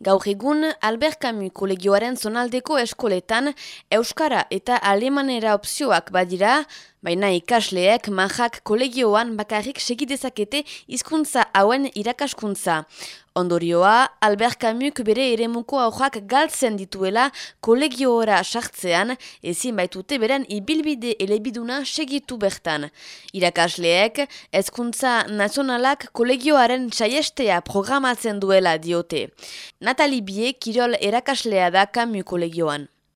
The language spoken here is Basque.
Gaur egun, Albert Camus kolegioaren zonaldeko eskoletan Euskara eta Alemanera opzioak badira, baina ikasleek majak kolegioan bakarrik segidezakete hizkuntza hauen irakaskuntza. Ondorioa, Albert Camus bere eremuko aurrak galtzen dituela kolegioora sartzean, ezin baitute beren ibilbide elebiduna segitu bertan. Irakasleek, ezkuntza nazionalak kolegioaren saiestea programatzen duela diote. Nathalie Bie, Kirol erakaslea da Camus kolegioan.